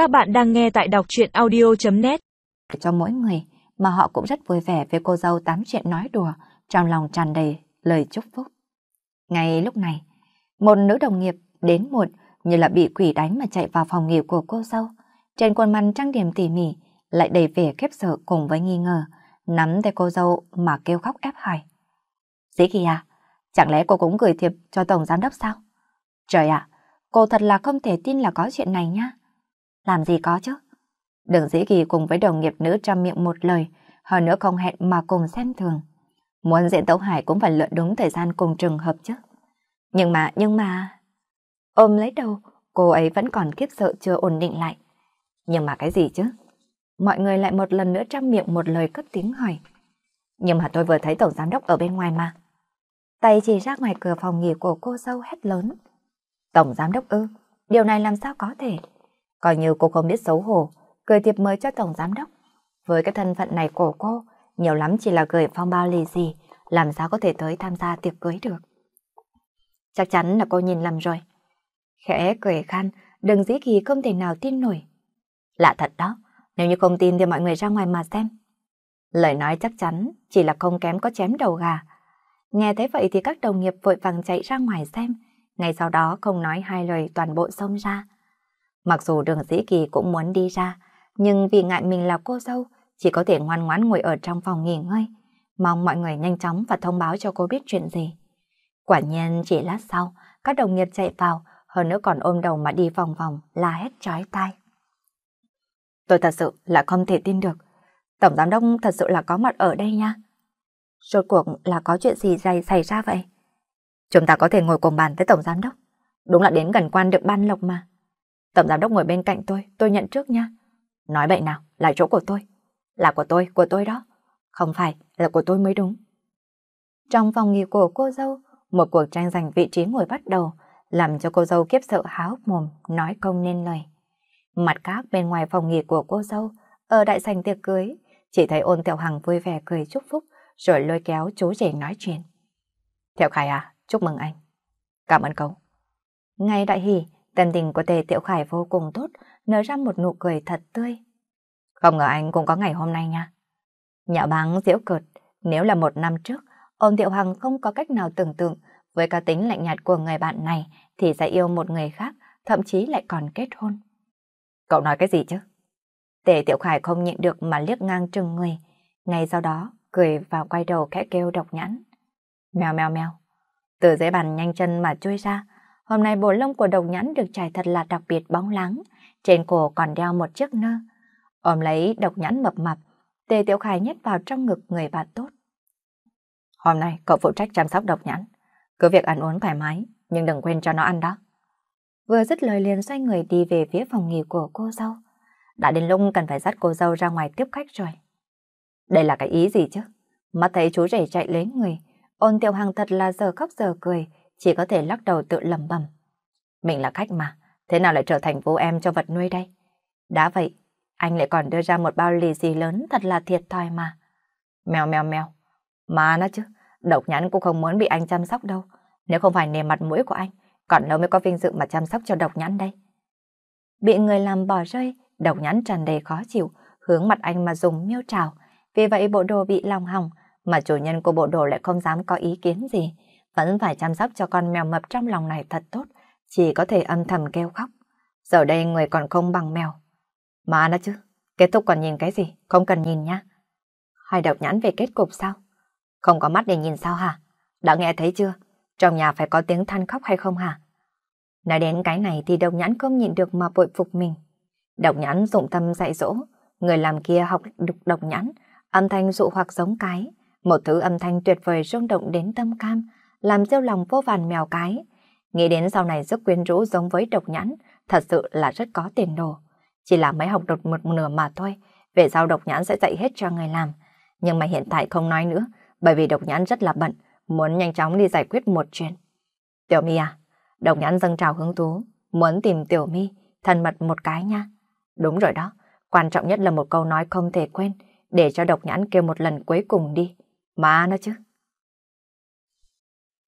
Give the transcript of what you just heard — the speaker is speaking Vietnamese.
Các bạn đang nghe tại đọc chuyện audio.net Cho mỗi người mà họ cũng rất vui vẻ với cô dâu tám chuyện nói đùa, trong lòng tràn đầy lời chúc phúc. Ngay lúc này, một nữ đồng nghiệp đến muộn như là bị quỷ đánh mà chạy vào phòng nghỉ của cô dâu. Trên khuôn mặt trang điểm tỉ mỉ, lại đầy vẻ khiếp sợ cùng với nghi ngờ, nắm tay cô dâu mà kêu khóc ép hỏi. Dĩ kỳ à, chẳng lẽ cô cũng gửi thiệp cho tổng giám đốc sao? Trời ạ, cô thật là không thể tin là có chuyện này nhá. Làm gì có chứ? Đường dĩ kỳ cùng với đồng nghiệp nữ trăm miệng một lời, hơn nữa không hẹn mà cùng xem thường. Muốn diễn tấu hải cũng phải lựa đúng thời gian cùng trường hợp chứ. Nhưng mà, nhưng mà... Ôm lấy đầu, cô ấy vẫn còn kiếp sợ chưa ổn định lại. Nhưng mà cái gì chứ? Mọi người lại một lần nữa trăm miệng một lời cất tiếng hỏi. Nhưng mà tôi vừa thấy tổng giám đốc ở bên ngoài mà. Tay chỉ ra ngoài cửa phòng nghỉ của cô sâu hét lớn. Tổng giám đốc ư, điều này làm sao có thể? Coi như cô không biết xấu hổ, cười thiệp mời cho tổng giám đốc. Với cái thân phận này của cô, nhiều lắm chỉ là gửi phong bao lì gì, làm sao có thể tới tham gia tiệc cưới được. Chắc chắn là cô nhìn lầm rồi. Khẽ cười khan, đừng dĩ kỳ không thể nào tin nổi. Lạ thật đó, nếu như không tin thì mọi người ra ngoài mà xem. Lời nói chắc chắn chỉ là không kém có chém đầu gà. Nghe thấy vậy thì các đồng nghiệp vội vàng chạy ra ngoài xem, ngay sau đó không nói hai lời toàn bộ xông ra. Mặc dù đường dĩ kỳ cũng muốn đi ra, nhưng vì ngại mình là cô dâu, chỉ có thể ngoan ngoãn ngồi ở trong phòng nghỉ ngơi, mong mọi người nhanh chóng và thông báo cho cô biết chuyện gì. Quả nhiên chỉ lát sau, các đồng nghiệp chạy vào, hơn nữa còn ôm đầu mà đi vòng vòng, la hét trói tai. Tôi thật sự là không thể tin được, Tổng giám đốc thật sự là có mặt ở đây nha. Rốt cuộc là có chuyện gì dày xảy ra vậy? Chúng ta có thể ngồi cùng bàn với Tổng giám đốc. Đúng là đến gần quan được ban lộc mà. Tổng giám đốc ngồi bên cạnh tôi, tôi nhận trước nha. Nói bậy nào, là chỗ của tôi. Là của tôi, của tôi đó. Không phải, là của tôi mới đúng. Trong phòng nghỉ của cô dâu, một cuộc tranh giành vị trí ngồi bắt đầu, làm cho cô dâu kiếp sợ há hốc mồm, nói không nên lời. Mặt khác bên ngoài phòng nghỉ của cô dâu, ở đại sảnh tiệc cưới, chỉ thấy ôn Tiểu Hằng vui vẻ cười chúc phúc, rồi lôi kéo chú rể nói chuyện. Tiểu Khải à, chúc mừng anh. Cảm ơn cậu. Ngay đại hỷ, tâm tình của Tề Tiểu Khải vô cùng tốt, nở ra một nụ cười thật tươi. Không ngờ anh cũng có ngày hôm nay nha. Nhạo báng diễu cợt, nếu là một năm trước, ôn Tiểu Hằng không có cách nào tưởng tượng với cá tính lạnh nhạt của người bạn này thì sẽ yêu một người khác, thậm chí lại còn kết hôn. Cậu nói cái gì chứ? Tề Tiểu Khải không nhịn được mà liếc ngang trừng người. Ngay sau đó, cười và quay đầu khẽ kêu độc nhãn. Mèo mèo mèo. Từ dưới bàn nhanh chân mà chui ra. Hôm nay bộ lông của độc nhãn được trải thật là đặc biệt bóng láng. Trên cổ còn đeo một chiếc nơ. Ôm lấy độc nhãn mập mập. Tề Tiểu Khải nhét vào trong ngực người bạn tốt. Hôm nay cậu phụ trách chăm sóc độc nhãn. Cứ việc ăn uống thoải mái, nhưng đừng quên cho nó ăn đó. Vừa dứt lời liền xoay người đi về phía phòng nghỉ của cô dâu. Đã đến lúc cần phải dắt cô dâu ra ngoài tiếp khách rồi. Đây là cái ý gì chứ? Mắt thấy chú rể chạy lấy người, ôn tiểu hàng thật là giờ khóc giờ cười, chỉ có thể lắc đầu tự lầm bầm. Mình là khách mà, thế nào lại trở thành vô em cho vật nuôi đây? Đã vậy, anh lại còn đưa ra một bao lì xì lớn thật là thiệt thòi mà. Mèo mèo mèo, mà nó chứ, độc nhãn cũng không muốn bị anh chăm sóc đâu. Nếu không phải nề mặt mũi của anh, còn lâu mới có vinh dự mà chăm sóc cho độc nhãn đây. Bị người làm bỏ rơi, Độc nhãn tràn đầy khó chịu, hướng mặt anh mà dùng miêu trào. Vì vậy bộ đồ bị lòng hỏng, mà chủ nhân của bộ đồ lại không dám có ý kiến gì. Vẫn phải chăm sóc cho con mèo mập trong lòng này thật tốt, chỉ có thể âm thầm kêu khóc. Giờ đây người còn không bằng mèo. Mà nó chứ, kết thúc còn nhìn cái gì, không cần nhìn nhá. Hai độc nhãn về kết cục sao? Không có mắt để nhìn sao hả? Đã nghe thấy chưa? Trong nhà phải có tiếng than khóc hay không hả? Nói đến cái này thì độc nhãn không nhịn được mà bội phục mình. Độc nhãn dụng tâm dạy dỗ, người làm kia học đục độc nhãn, âm thanh dụ hoặc giống cái, một thứ âm thanh tuyệt vời rung động đến tâm cam, làm rêu lòng vô vàn mèo cái. Nghĩ đến sau này rất quyến rũ giống với độc nhãn, thật sự là rất có tiền đồ. Chỉ là mới học được một nửa mà thôi, về sau độc nhãn sẽ dạy hết cho người làm. Nhưng mà hiện tại không nói nữa, bởi vì độc nhãn rất là bận, muốn nhanh chóng đi giải quyết một chuyện. Tiểu My à, độc nhãn dâng trào hứng thú, muốn tìm Tiểu My, thân mật một cái nha. Đúng rồi đó, quan trọng nhất là một câu nói không thể quên, để cho độc nhãn kêu một lần cuối cùng đi. Mà nó chứ.